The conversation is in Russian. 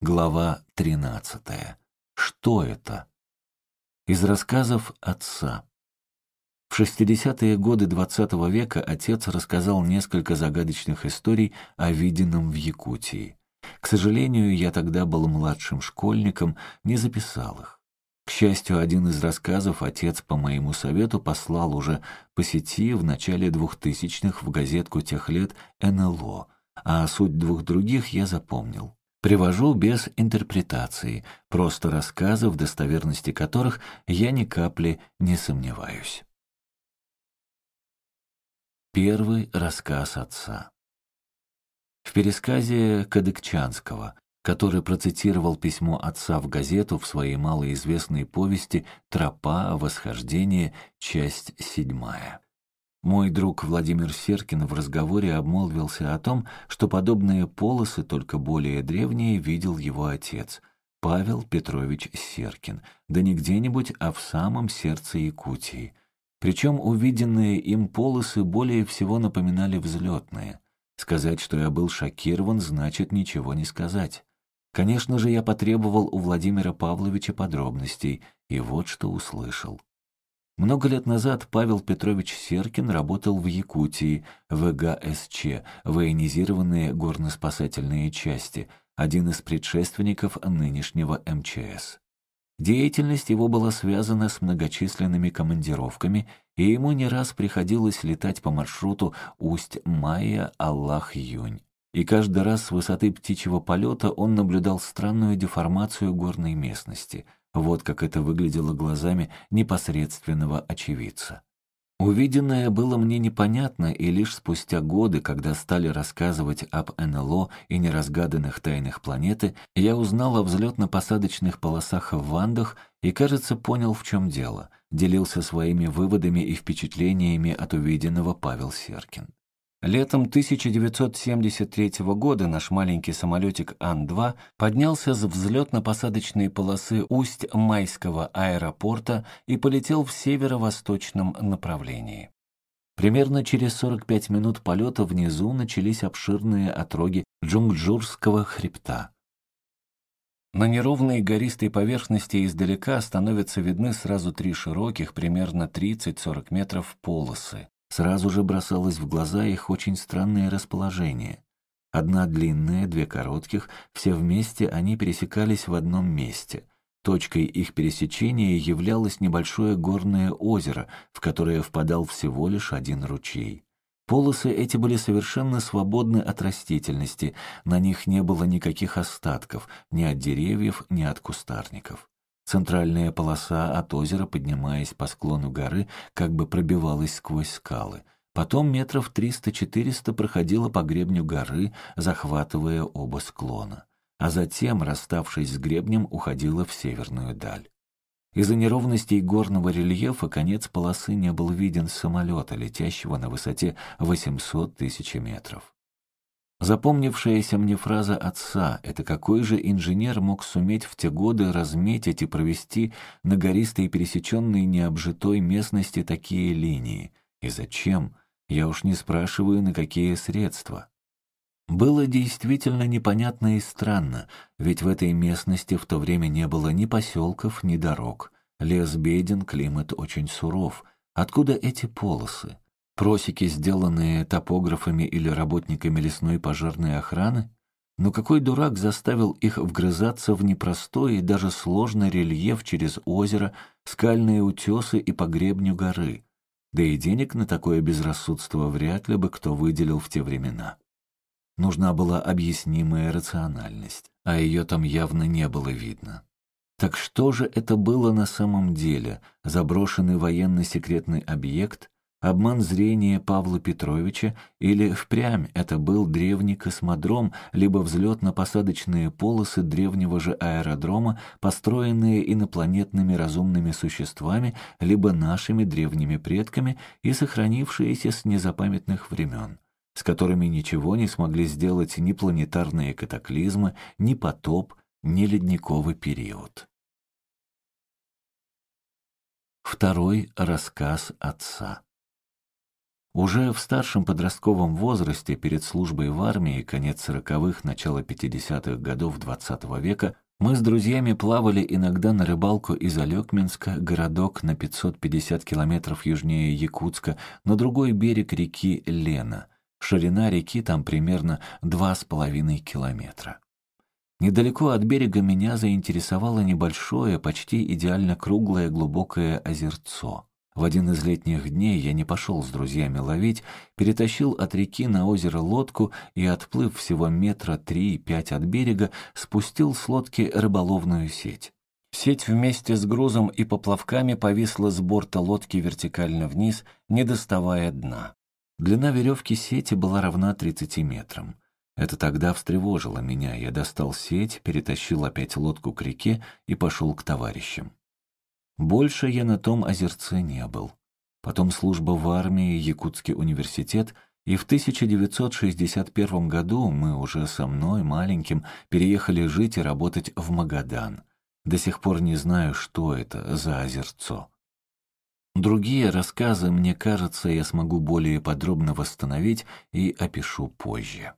Глава 13. Что это? Из рассказов отца. В 60-е годы XX -го века отец рассказал несколько загадочных историй о виденном в Якутии. К сожалению, я тогда был младшим школьником, не записал их. К счастью, один из рассказов отец по моему совету послал уже по сети в начале 2000-х в газетку тех лет НЛО, а суть двух других я запомнил. Привожу без интерпретации, просто рассказы, в достоверности которых я ни капли не сомневаюсь. Первый рассказ отца. В пересказе Кадыкчанского, который процитировал письмо отца в газету в своей малоизвестной повести «Тропа. Восхождение. Часть седьмая». Мой друг Владимир Серкин в разговоре обмолвился о том, что подобные полосы, только более древние, видел его отец, Павел Петрович Серкин, да не где-нибудь, а в самом сердце Якутии. Причем увиденные им полосы более всего напоминали взлетные. Сказать, что я был шокирован, значит ничего не сказать. Конечно же, я потребовал у Владимира Павловича подробностей, и вот что услышал. Много лет назад Павел Петрович Серкин работал в Якутии, в ГСЧ, военизированные горно-спасательные части, один из предшественников нынешнего МЧС. Деятельность его была связана с многочисленными командировками, и ему не раз приходилось летать по маршруту Усть-Майя-Аллах-Юнь. И каждый раз с высоты птичьего полета он наблюдал странную деформацию горной местности — вот как это выглядело глазами непосредственного очевидца. Увиденное было мне непонятно, и лишь спустя годы, когда стали рассказывать об НЛО и неразгаданных тайнах планеты, я узнал о взлетно-посадочных полосах в Вандах и, кажется, понял, в чем дело. Делился своими выводами и впечатлениями от увиденного Павел Серкин. Летом 1973 года наш маленький самолетик Ан-2 поднялся с взлетно-посадочной полосы Усть-Майского аэропорта и полетел в северо-восточном направлении. Примерно через 45 минут полета внизу начались обширные отроги Джунгджурского хребта. На неровной гористой поверхности издалека становятся видны сразу три широких, примерно 30-40 метров, полосы. Сразу же бросалось в глаза их очень странное расположение. Одна длинная, две коротких, все вместе они пересекались в одном месте. Точкой их пересечения являлось небольшое горное озеро, в которое впадал всего лишь один ручей. Полосы эти были совершенно свободны от растительности, на них не было никаких остатков, ни от деревьев, ни от кустарников. Центральная полоса от озера, поднимаясь по склону горы, как бы пробивалась сквозь скалы. Потом метров 300-400 проходила по гребню горы, захватывая оба склона. А затем, расставшись с гребнем, уходила в северную даль. Из-за неровностей горного рельефа конец полосы не был виден самолета, летящего на высоте 800 тысяч метров. Запомнившаяся мне фраза отца — это какой же инженер мог суметь в те годы разметить и провести на гористой пересеченной необжитой местности такие линии? И зачем? Я уж не спрашиваю, на какие средства. Было действительно непонятно и странно, ведь в этой местности в то время не было ни поселков, ни дорог. Лес беден, климат очень суров. Откуда эти полосы? Просеки, сделанные топографами или работниками лесной пожарной охраны? Но какой дурак заставил их вгрызаться в непростой и даже сложный рельеф через озеро, скальные утесы и по гребню горы? Да и денег на такое безрассудство вряд ли бы кто выделил в те времена. Нужна была объяснимая рациональность, а ее там явно не было видно. Так что же это было на самом деле? Заброшенный военно-секретный объект — Обман зрения Павла Петровича или впрямь это был древний космодром, либо взлетно-посадочные полосы древнего же аэродрома, построенные инопланетными разумными существами, либо нашими древними предками и сохранившиеся с незапамятных времен, с которыми ничего не смогли сделать ни планетарные катаклизмы, ни потоп, ни ледниковый период. Второй рассказ отца. Уже в старшем подростковом возрасте, перед службой в армии, конец сороковых, начало пятидесятых годов двадцатого века, мы с друзьями плавали иногда на рыбалку из Алекминска, городок на 550 километров южнее Якутска, на другой берег реки Лена. Ширина реки там примерно два с половиной километра. Недалеко от берега меня заинтересовало небольшое, почти идеально круглое глубокое озерцо. В один из летних дней я не пошел с друзьями ловить, перетащил от реки на озеро лодку и, отплыв всего метра три-пять от берега, спустил с лодки рыболовную сеть. Сеть вместе с грузом и поплавками повисла с борта лодки вертикально вниз, не доставая дна. Длина веревки сети была равна 30 метрам. Это тогда встревожило меня. Я достал сеть, перетащил опять лодку к реке и пошел к товарищам. Больше я на том озерце не был. Потом служба в армии, Якутский университет, и в 1961 году мы уже со мной, маленьким, переехали жить и работать в Магадан. До сих пор не знаю, что это за озерцо. Другие рассказы, мне кажется, я смогу более подробно восстановить и опишу позже.